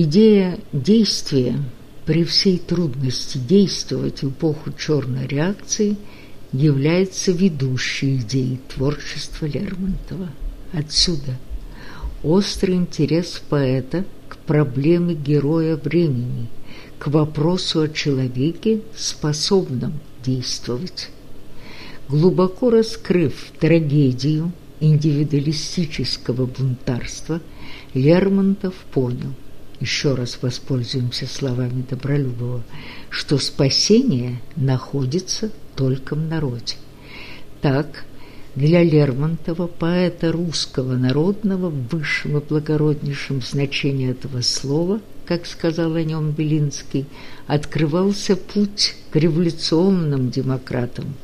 Идея действия при всей трудности действовать в эпоху черной реакции является ведущей идеей творчества Лермонтова. Отсюда острый интерес поэта к проблеме героя времени, к вопросу о человеке, способном действовать. Глубоко раскрыв трагедию индивидуалистического бунтарства, Лермонтов понял, еще раз воспользуемся словами Добролюбова, что спасение находится только в народе. Так, для Лермонтова, поэта русского народного, в высшем и благороднейшем значении этого слова, как сказал о нем Белинский, открывался путь к революционным демократам,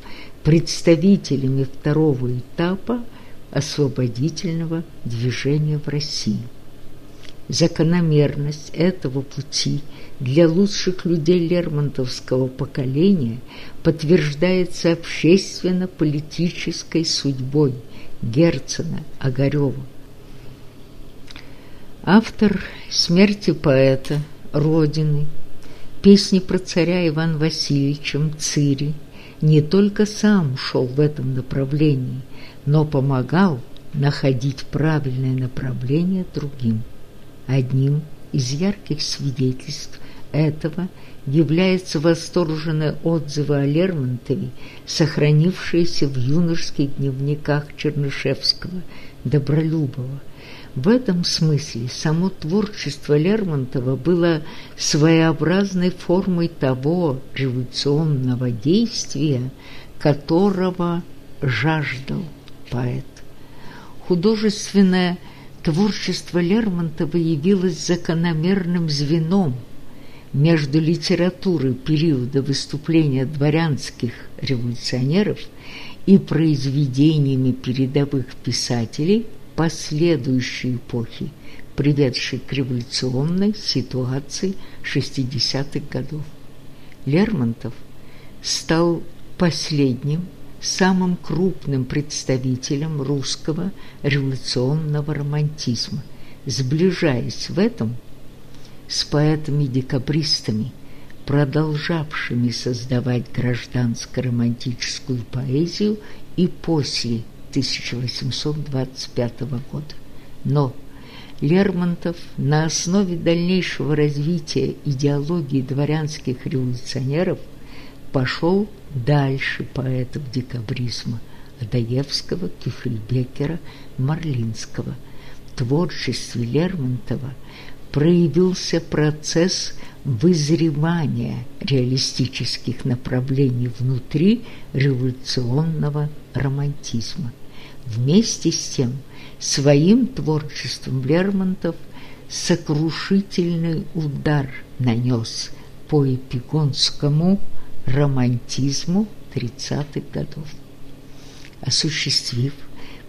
представителями второго этапа освободительного движения в России. Закономерность этого пути для лучших людей лермонтовского поколения подтверждается общественно-политической судьбой Герцена Огарева. Автор «Смерти поэта», «Родины», песни про царя Ивана Васильевича Цири не только сам шел в этом направлении, но помогал находить правильное направление другим. Одним из ярких свидетельств этого являются восторженные отзывы о Лермонтове, сохранившиеся в юношеских дневниках Чернышевского, Добролюбова. В этом смысле само творчество Лермонтова было своеобразной формой того революционного действия, которого жаждал поэт. Художественное творчество Лермонтова явилось закономерным звеном между литературой периода выступления дворянских революционеров и произведениями передовых писателей последующей эпохи, приведшей к революционной ситуации 60-х годов. Лермонтов стал последним самым крупным представителем русского революционного романтизма, сближаясь в этом с поэтами-декабристами, продолжавшими создавать гражданско-романтическую поэзию и после 1825 года. Но Лермонтов на основе дальнейшего развития идеологии дворянских революционеров пошел дальше поэтов декабризма Адаевского, Кюфельбекера, Марлинского. В творчестве Лермонтова проявился процесс вызревания реалистических направлений внутри революционного романтизма. Вместе с тем, своим творчеством Лермонтов сокрушительный удар нанес по эпигонскому романтизму 30-х годов. Осуществив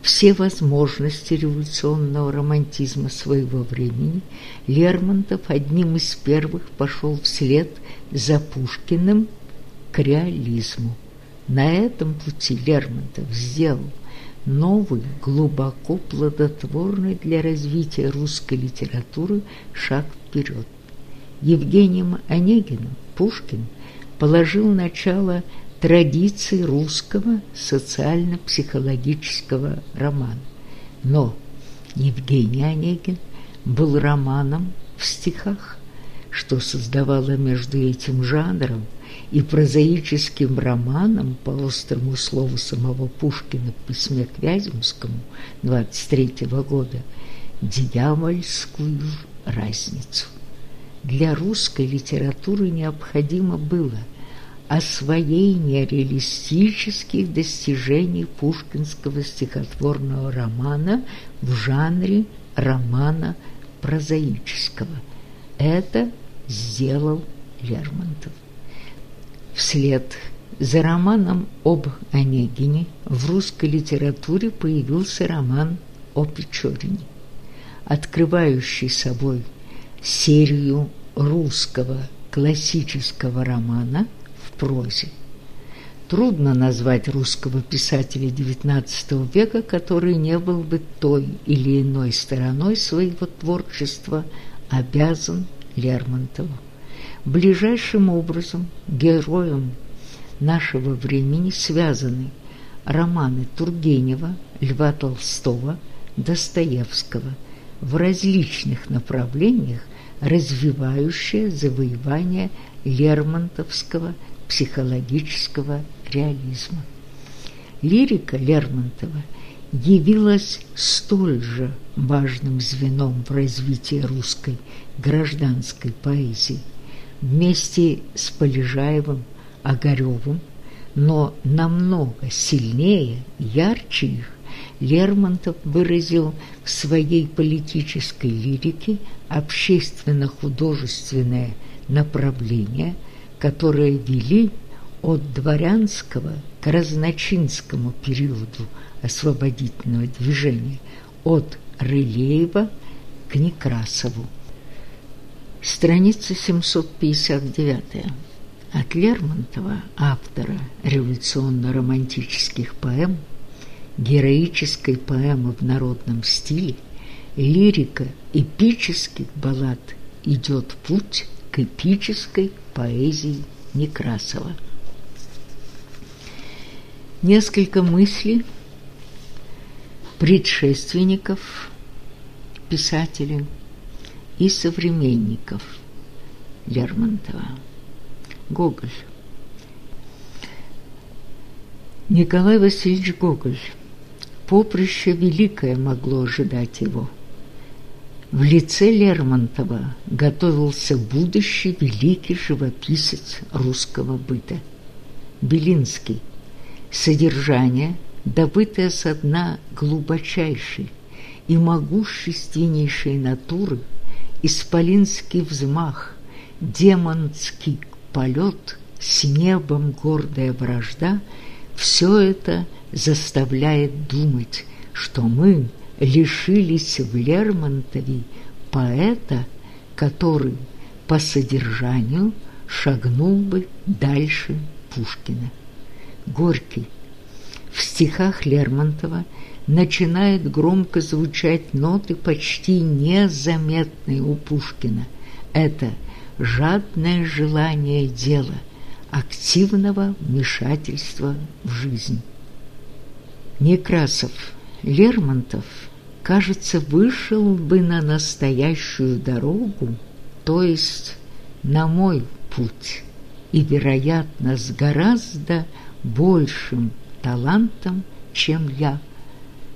все возможности революционного романтизма своего времени, Лермонтов одним из первых пошел вслед за Пушкиным к реализму. На этом пути Лермонтов сделал новый, глубоко плодотворный для развития русской литературы шаг вперед. Евгением Онегиным Пушкин положил начало традиции русского социально-психологического романа. Но Евгений Онегин был романом в стихах, что создавало между этим жанром и прозаическим романом по острому слову самого Пушкина в письме к Вяземскому 23 -го года дьявольскую разницу для русской литературы необходимо было освоение реалистических достижений пушкинского стихотворного романа в жанре романа прозаического. Это сделал Лермонтов. Вслед за романом об Онегине в русской литературе появился роман о Печорине, открывающий собой серию русского классического романа в прозе. Трудно назвать русского писателя XIX века, который не был бы той или иной стороной своего творчества обязан Лермонтову. Ближайшим образом героем нашего времени связаны романы Тургенева, Льва Толстого, Достоевского в различных направлениях, развивающие завоевание лермонтовского психологического реализма. Лирика Лермонтова явилась столь же важным звеном в развитии русской гражданской поэзии вместе с Полежаевым, Огаревым, но намного сильнее, ярче их Лермонтов выразил в своей политической лирике общественно-художественное направление, которое вели от дворянского к разночинскому периоду освободительного движения, от Рылеева к Некрасову. Страница 759. От Лермонтова, автора революционно-романтических поэм, героической поэмы в народном стиле, лирика эпических баллад идет путь к эпической поэзии Некрасова. Несколько мыслей предшественников писателя и современников Лермонтова. Гоголь. Николай Васильевич Гоголь. Поприще великое могло ожидать его. В лице Лермонтова готовился будущий великий живописец русского быта. Белинский. Содержание, добытое со дна глубочайшей и могущественнейшей натуры, исполинский взмах, демонский полет, с небом гордая вражда – все это заставляет думать, что мы лишились в Лермонтове поэта, который по содержанию шагнул бы дальше Пушкина. Горький. В стихах Лермонтова начинают громко звучать ноты почти незаметные у Пушкина. Это жадное желание дела, активного вмешательства в жизнь. Некрасов, Лермонтов, кажется, вышел бы на настоящую дорогу, то есть на мой путь, и, вероятно, с гораздо большим талантом, чем я,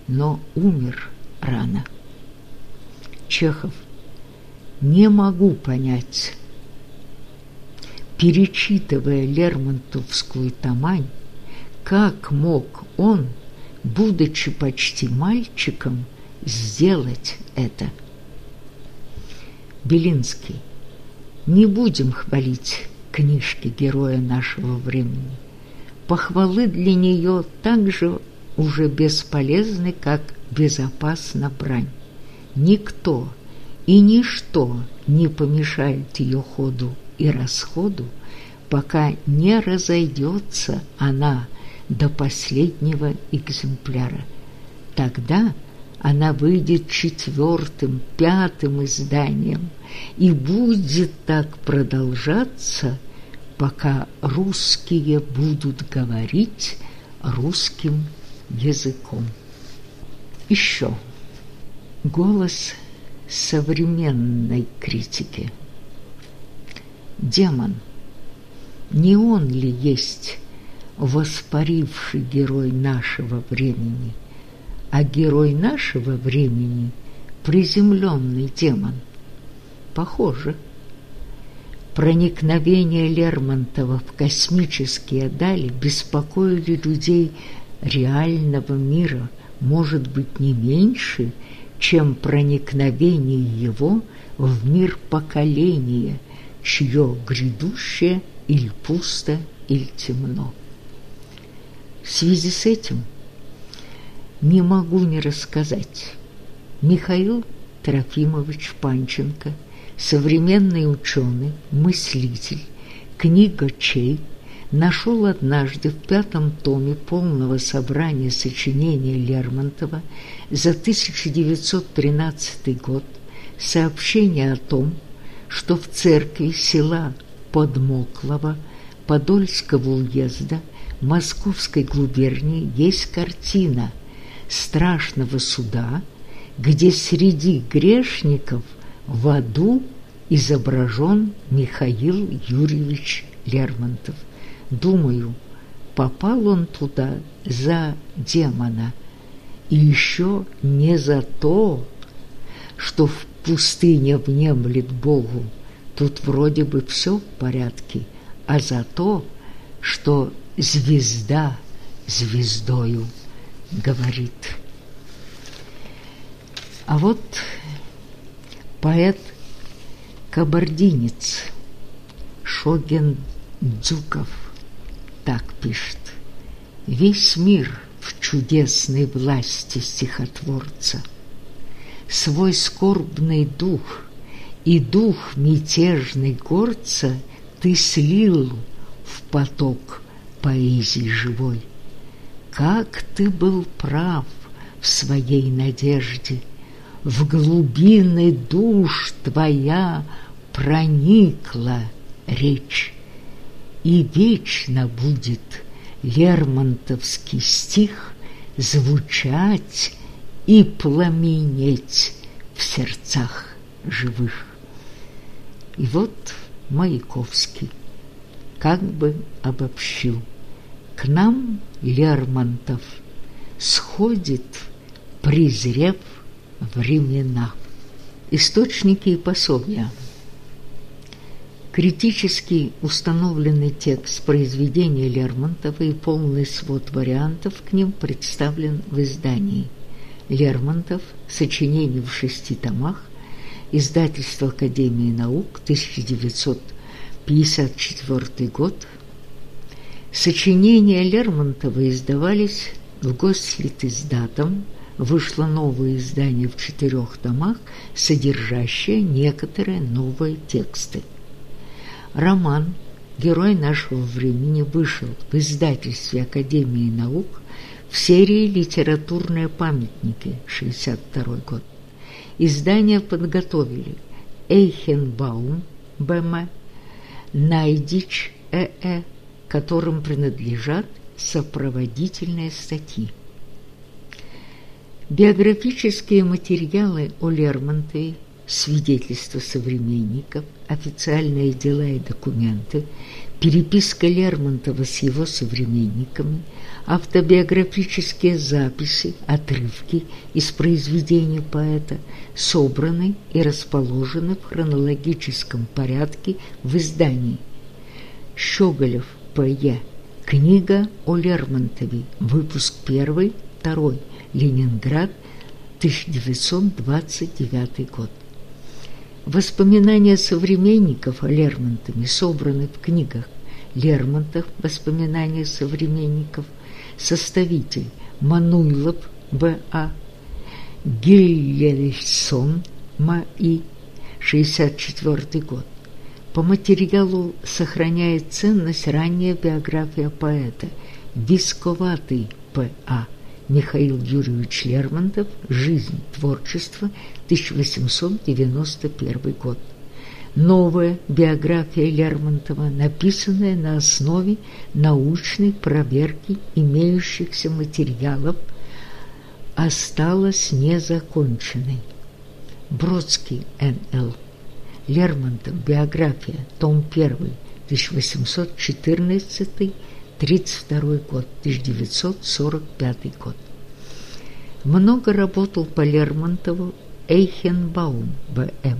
но умер рано. Чехов. Не могу понять. Перечитывая Лермонтовскую тамань, как мог он, будучи почти мальчиком, сделать это? Белинский. Не будем хвалить книжки героя нашего времени. Похвалы для нее также уже бесполезны, как безопасна брань. Никто и ничто не помешает ее ходу и расходу, пока не разойдется она до последнего экземпляра. Тогда она выйдет четвертым, пятым изданием и будет так продолжаться, пока русские будут говорить русским языком. Еще голос современной критики. Демон. Не он ли есть воспаривший герой нашего времени, а герой нашего времени – приземленный демон? Похоже. Проникновение Лермонтова в космические дали беспокоили людей реального мира, может быть, не меньше, чем проникновение его в мир поколения, чье грядущее или пусто, или темно. В связи с этим не могу не рассказать. Михаил Трофимович Панченко, современный ученый, мыслитель, книга чей нашел однажды в пятом томе полного собрания сочинений Лермонтова за 1913 год сообщение о том, что в церкви села Подмоклова Подольского уезда Московской губернии есть картина страшного суда, где среди грешников в аду изображен Михаил Юрьевич Лермонтов. Думаю, попал он туда за демона, и еще не за то, что в пустыне внемлет Богу, тут вроде бы все в порядке, а за то, что звезда звездою говорит. А вот поэт-кабардинец Шоген Дзуков так пишет. Весь мир в чудесной власти стихотворца. Свой скорбный дух и дух мятежный горца ты слил в поток поэзии живой. Как ты был прав в своей надежде, В глубины душ твоя проникла речь, И вечно будет Лермонтовский стих Звучать и пламенеть в сердцах живых. И вот Маяковский как бы обобщил. К нам Лермонтов сходит, презрев времена. Источники и пособия. Критически установленный текст произведения Лермонтова и полный свод вариантов к ним представлен в издании. Лермонтов, сочинение в шести томах, издательство Академии наук, 1954 год, Сочинения Лермонтова издавались в Гослитиздатом, вышло новое издание в четырех томах, содержащее некоторые новые тексты. Роман «Герой нашего времени» вышел в издательстве Академии наук в серии «Литературные памятники» 62 год. Издание подготовили Эйхенбаум Б.М., Найдич Э.Э., которым принадлежат сопроводительные статьи. Биографические материалы о Лермонтове, свидетельства современников, официальные дела и документы, переписка Лермонтова с его современниками, автобиографические записи, отрывки из произведений поэта собраны и расположены в хронологическом порядке в издании Щеголев П.Е. Книга о Лермонтове. Выпуск 1, 2. Ленинград, 1929 год. Воспоминания современников о Лермонтове собраны в книгах Лермонтов «Воспоминания современников», составитель Мануйлов Б.А., Гильельсон М.И., 64 год. По материалу сохраняет ценность ранняя биография поэта Висковатый П.А. Михаил Юрьевич Лермонтов «Жизнь, творчество, 1891 год». Новая биография Лермонтова, написанная на основе научной проверки имеющихся материалов, осталась незаконченной. Бродский Н.Л. Лермонтов. Биография. Том 1. 1814 32 год, 1945 год. Много работал по Лермонтову Эйхенбаум Б.М.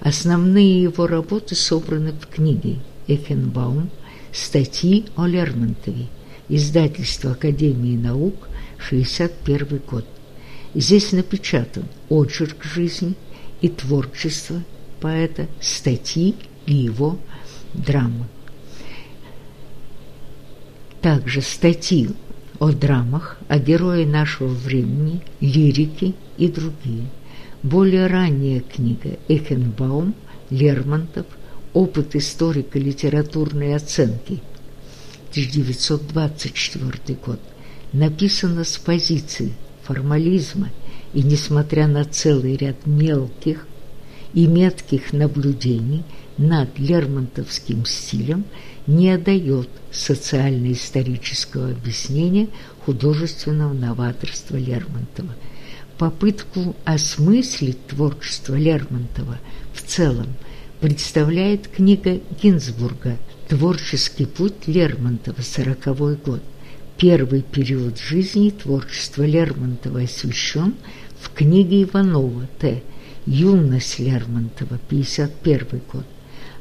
Основные его работы собраны в книге Эйхенбаум «Статьи о Лермонтове», издательство Академии наук, 61 год. Здесь напечатан очерк жизни и творчества поэта, статьи и его драмы. Также статьи о драмах, о герое нашего времени, лирики и другие. Более ранняя книга Эхенбаум, Лермонтов, «Опыт историко-литературной оценки», 1924 год, написана с позиции формализма и, несмотря на целый ряд мелких и метких наблюдений над лермонтовским стилем не дает социально-исторического объяснения художественного новаторства Лермонтова. Попытку осмыслить творчество Лермонтова в целом представляет книга Гинзбурга «Творческий путь Лермонтова. Сороковой год». Первый период жизни творчества Лермонтова освещен в книге Иванова Т. «Юность Лермонтова. 51 год».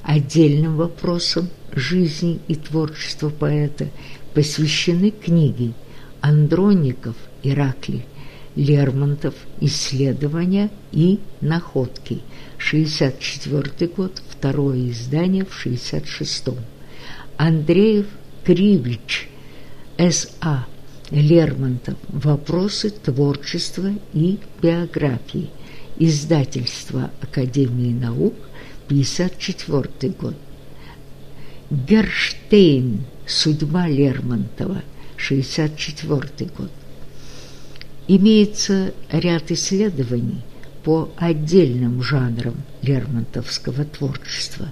Отдельным вопросом жизни и творчества поэта посвящены книги Андроников Ираклий, Лермонтов «Исследования и находки», 64 год, второе издание в 66-м. Андреев Кривич, С.А. Лермонтов «Вопросы творчества и биографии», издательство Академии наук, 54 год. Герштейн «Судьба Лермонтова», 64 год. Имеется ряд исследований по отдельным жанрам лермонтовского творчества.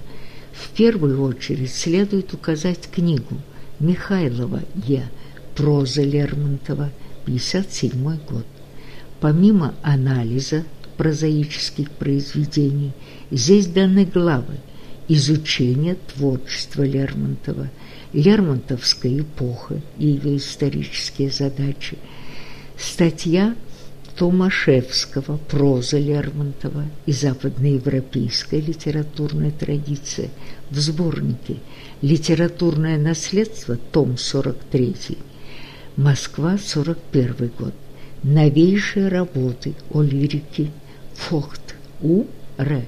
В первую очередь следует указать книгу Михайлова Е. «Проза Лермонтова», 57 год. Помимо анализа прозаических произведений, здесь даны главы изучение творчества Лермонтова, Лермонтовская эпоха и ее исторические задачи, статья Томашевского «Проза Лермонтова» и западноевропейская литературная традиция в сборнике «Литературное наследство», том 43, Москва, 41 год. Новейшие работы о лирике Фохт У. Р.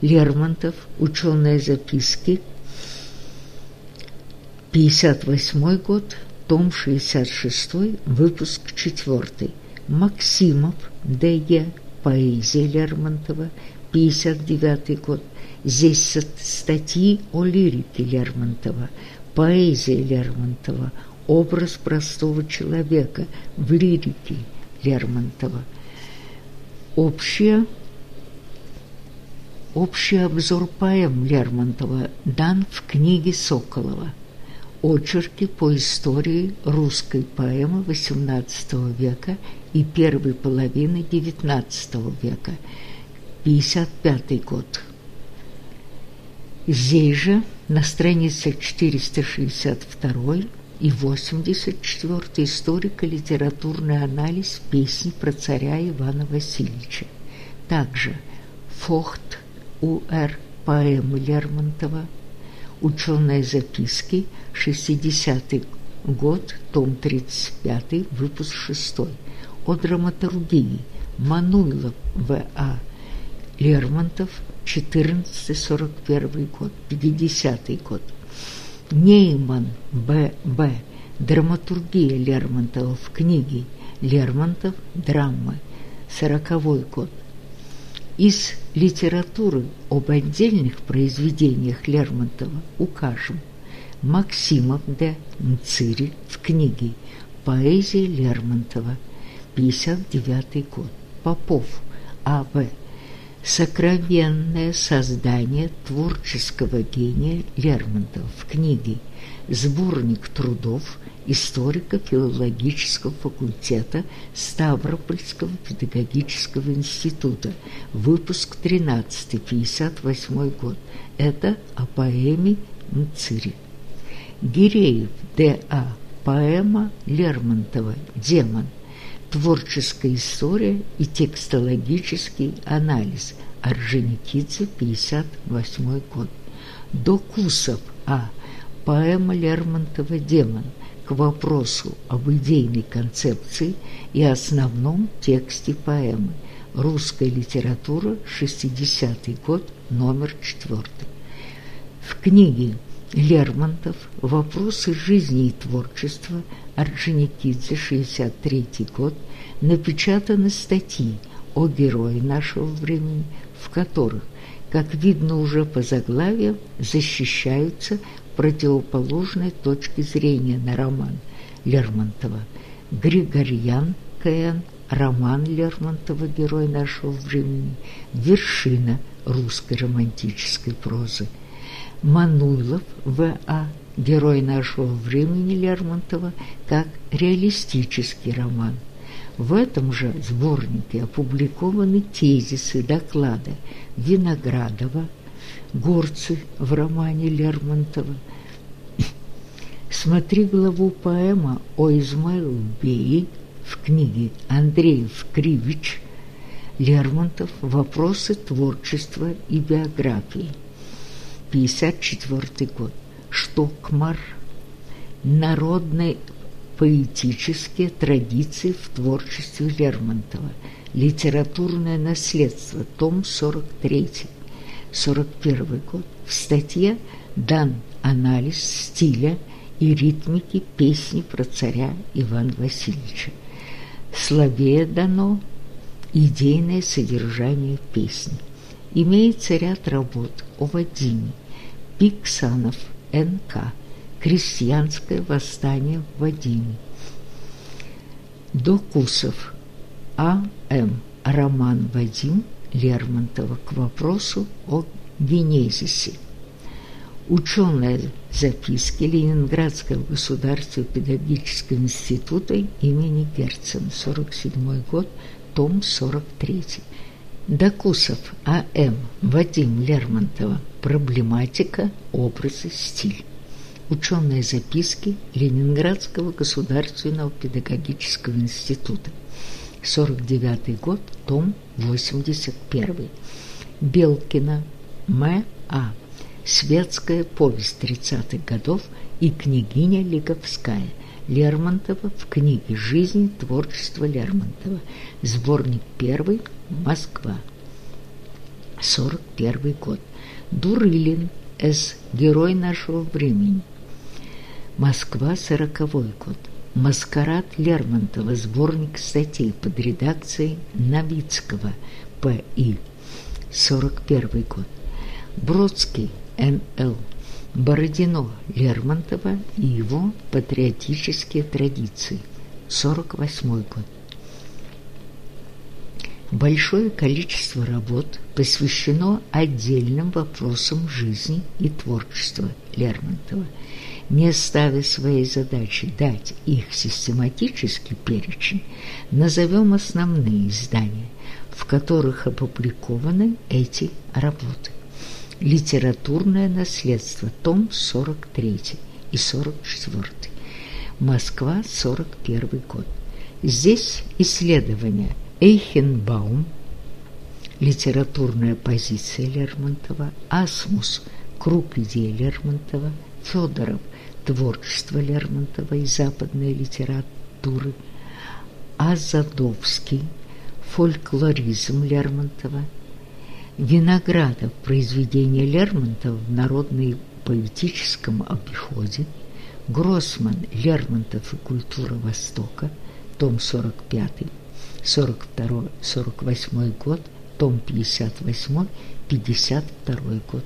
Лермонтов, ученые записки, 58 год, том 66, выпуск 4. Максимов, Д.Е., поэзия Лермонтова, 59 год. Здесь статьи о лирике Лермонтова, поэзия Лермонтова, образ простого человека в лирике Лермонтова. Общее Общий обзор поэм Лермонтова дан в книге Соколова «Очерки по истории русской поэмы XVIII века и первой половины XIX века», 55 год. Здесь же на странице 462 и 84 историко-литературный анализ песни про царя Ивана Васильевича. Также Фохт У.Р. Поэмы Лермонтова, Ученые записки, 60-й год, том 35, выпуск 6. О драматургии. Мануйлов В.А. Лермонтов, 1441 год, 50 год. Нейман Б.Б. Драматургия Лермонтова в книге «Лермонтов. Драмы», 40 год. Из литературы об отдельных произведениях Лермонтова укажем Максимов Д. Мцири в книге «Поэзия Лермонтова», 59 год, Попов А.В. Сокровенное создание творческого гения Лермонтова в книге «Сборник трудов историко-филологического факультета Ставропольского педагогического института, выпуск 13, 58 год. Это о поэме Мцири. Гиреев Д.А. Поэма Лермонтова «Демон». Творческая история и текстологический анализ. Орджоникидзе, 58 год. Докусов А. Поэма Лермонтова «Демон» к вопросу об идейной концепции и основном тексте поэмы. Русская литература, 60-й год, номер 4. В книге Лермонтов «Вопросы жизни и творчества» Орджоникидзе, 63 год, напечатаны статьи о герое нашего времени, в которых, как видно уже по заглавиям, защищаются противоположной точки зрения на роман Лермонтова. Григорьян К.Н. роман Лермонтова «Герой нашего времени» – вершина русской романтической прозы. Мануйлов В.А. «Герой нашего времени» Лермонтова как реалистический роман. В этом же сборнике опубликованы тезисы доклада Виноградова, Горцы в романе Лермонтова. Смотри главу поэма о Измаил Бее в книге Андреев Кривич Лермонтов «Вопросы творчества и биографии». 54 год. Штокмар. Народные поэтические традиции в творчестве Лермонтова. Литературное наследство. Том 43. 41 год. В статье дан анализ стиля и ритмики песни про царя Ивана Васильевича слабее дано идейное содержание песни. Имеется ряд работ о Вадиме, Пиксанов, Н.К., Крестьянское восстание в Вадиме, Докусов, А.М., роман «Вадим» Лермонтова к вопросу о генезисе. Ученые записки Ленинградского государственного педагогического института имени Герцена, 47 год, том 43. Докусов А.М. Вадим Лермонтова. Проблематика, образы, стиль. Ученые записки Ленинградского государственного педагогического института. 49 год, том 81. Белкина М.А. Светская повесть 30-х годов и княгиня Лиговская Лермонтова в книге «Жизнь. Творчество Лермонтова». Сборник первый. Москва. 41 год. Дурылин. С. Герой нашего времени. Москва. 40 год. Маскарад Лермонтова. Сборник статей под редакцией Новицкого. П.И. 41 год. Бродский. Н.Л. Бородино Лермонтова и его патриотические традиции. 48 год. Большое количество работ посвящено отдельным вопросам жизни и творчества Лермонтова, не ставя своей задачи дать их систематический перечень, назовем основные издания, в которых опубликованы эти работы. Литературное наследство, том 43 и 44. Москва, 41 год. Здесь исследования Эйхенбаум, литературная позиция Лермонтова, Асмус, круг идей Лермонтова, Федоров, творчество Лермонтова и западной литературы, Азадовский, фольклоризм Лермонтова, Виноградов произведение Лермонтова в народно-поэтическом обиходе, Гроссман «Лермонтов и культура Востока», том 45, 42-48 год, том 58, 52 год.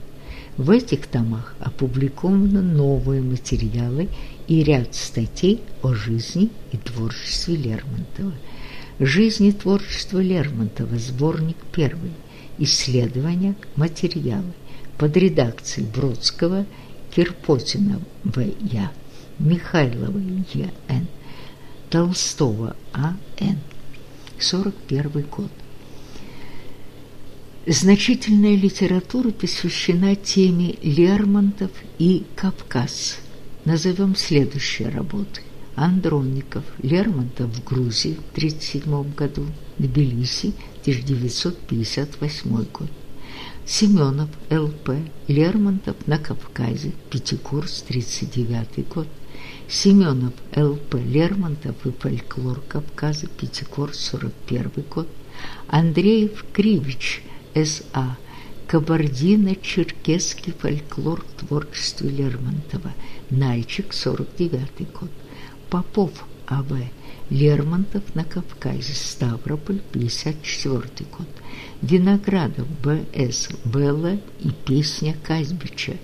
В этих томах опубликованы новые материалы и ряд статей о жизни и творчестве Лермонтова. «Жизнь и творчество Лермонтова», сборник первый, исследования, материалы под редакцией Бродского, Кирпотина В.Я., Михайлова Е.Н., Толстого А.Н. 41 год. Значительная литература посвящена теме Лермонтов и Кавказ. Назовем следующие работы. Андронников, Лермонтов в Грузии в 1937 году, Тбилиси, 1958 год. Семенов, Л.П., Лермонтов на Кавказе, Пятигорск, 1939 год. Семенов, Л.П., Лермонтов и фольклор Кавказа, Пятигорск, 1941 год. Андреев-Кривич, С.А., Кабардино-Черкесский фольклор в творчестве Лермонтова, Нальчик, 49 год. Попов А.В. Лермонтов на Кавказе, Ставрополь, 54 год. Виноградов Б.С. Белла и песня Казбича.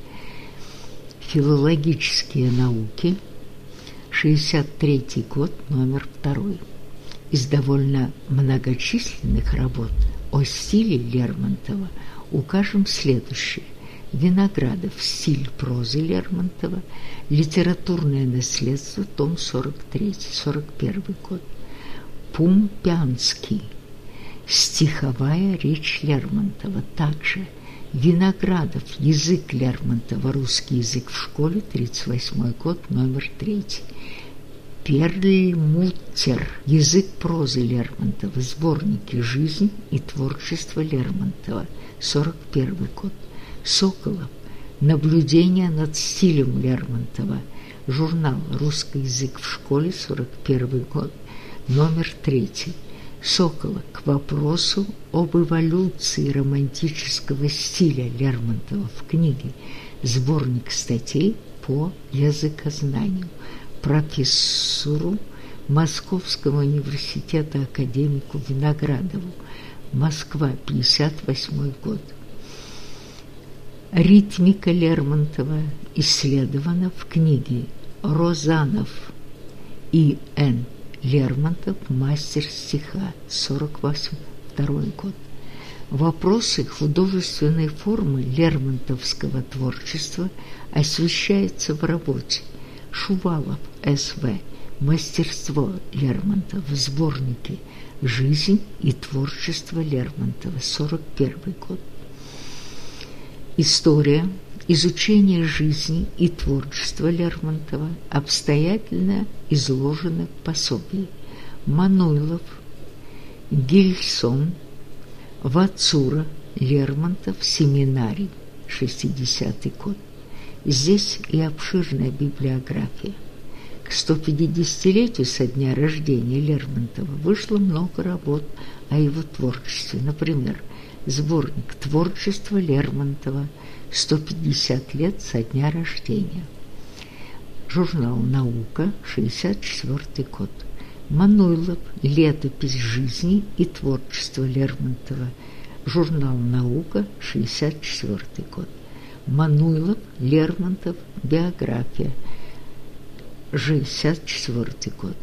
Филологические науки, 63 год, номер 2. Из довольно многочисленных работ о стиле Лермонтова укажем следующее. Виноградов. Стиль прозы Лермонтова. Литературное наследство. Том 43, 41 год. Пумпянский. Стиховая речь Лермонтова. Также Виноградов. Язык Лермонтова. Русский язык в школе. 38 год. Номер 3. Перльмутер. Язык прозы Лермонтова. Сборники «Жизнь и творчество Лермонтова». 41 год. Соколов. Наблюдение над стилем Лермонтова. Журнал «Русский язык в школе», 41 год, номер 3. Сокола к вопросу об эволюции романтического стиля Лермонтова в книге «Сборник статей по языкознанию» профессору Московского университета академику Виноградову, Москва, 58 год. Ритмика Лермонтова исследована в книге «Розанов и Н. Лермонтов. Мастер стиха. 48 второй год». Вопросы художественной формы лермонтовского творчества освещаются в работе Шувалов С.В. Мастерство Лермонтова в сборнике «Жизнь и творчество Лермонтова», 41 год. История, изучение жизни и творчества Лермонтова обстоятельно изложено в пособии Мануйлов, Гильсон, Вацура, Лермонтов, семинарий, 60 год. Здесь и обширная библиография. К 150-летию со дня рождения Лермонтова вышло много работ о его творчестве. Например, Сборник творчества Лермонтова «150 лет со дня рождения». Журнал «Наука», 64 год. Мануйлов «Летопись жизни и творчества Лермонтова». Журнал «Наука», 64 год. Мануйлов, Лермонтов, биография, 64 год.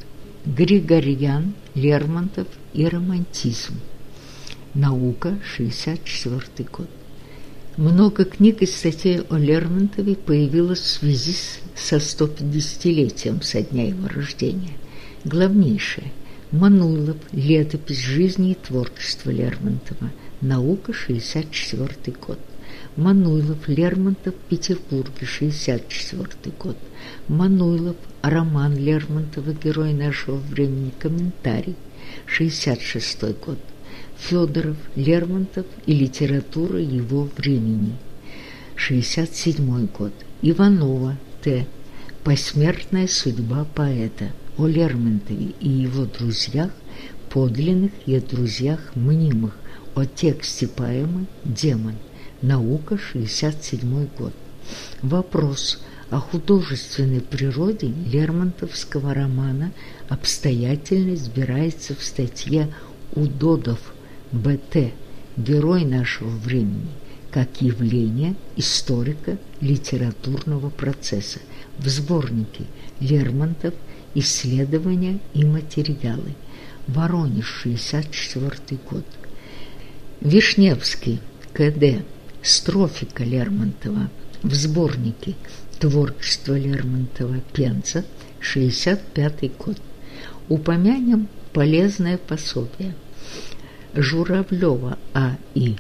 Григорьян, Лермонтов и романтизм. Наука, 64 год. Много книг и статей о Лермонтове появилось в связи со 150-летием со дня его рождения. Главнейшее – Мануйлов, летопись жизни и творчества Лермонтова, наука, 64 год. Мануйлов, Лермонтов, Петербурге, 64 год. Мануйлов, роман Лермонтова, герой нашего времени, комментарий, 66 год. Федоров, Лермонтов и литература его времени. 67 год. Иванова, Т. Посмертная судьба поэта. О Лермонтове и его друзьях, подлинных и о друзьях мнимых. О тексте поэмы «Демон». Наука, 67 год. Вопрос о художественной природе Лермонтовского романа обстоятельно избирается в статье «Удодов» Б.Т. Герой нашего времени как явление историка литературного процесса в сборнике Лермонтов «Исследования и материалы». Воронеж, 64 год. Вишневский, К.Д. Строфика Лермонтова в сборнике «Творчество Лермонтова. Пенца», 65 год. Упомянем полезное пособие – Журавлева А.И.,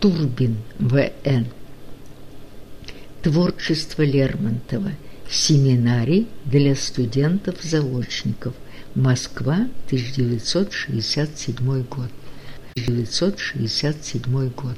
Турбин В.Н., Творчество Лермонтова, Семинарий для студентов-заочников, Москва, 1967 год. 1967 год.